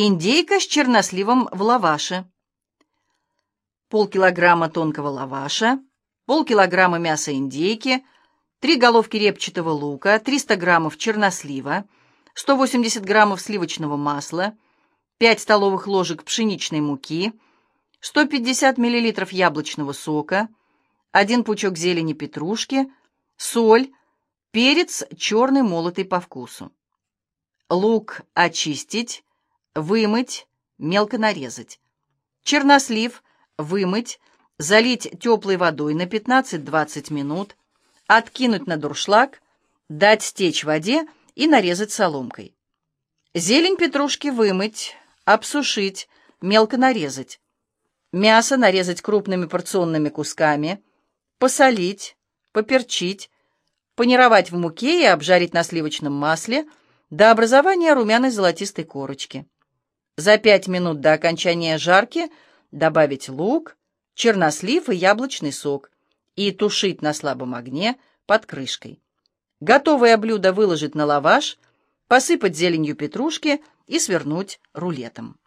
Индейка с черносливом в лаваше. Полкилограмма тонкого лаваша, полкилограмма мяса индейки, три головки репчатого лука, 300 граммов чернослива, 180 граммов сливочного масла, 5 столовых ложек пшеничной муки, 150 миллилитров яблочного сока, один пучок зелени петрушки, соль, перец черный молотый по вкусу. Лук очистить, вымыть, мелко нарезать. Чернослив вымыть, залить теплой водой на 15-20 минут, откинуть на дуршлаг, дать стечь воде и нарезать соломкой. Зелень петрушки вымыть, обсушить, мелко нарезать. Мясо нарезать крупными порционными кусками, посолить, поперчить, панировать в муке и обжарить на сливочном масле до образования румяной золотистой корочки. За пять минут до окончания жарки добавить лук, чернослив и яблочный сок и тушить на слабом огне под крышкой. Готовое блюдо выложить на лаваш, посыпать зеленью петрушки и свернуть рулетом.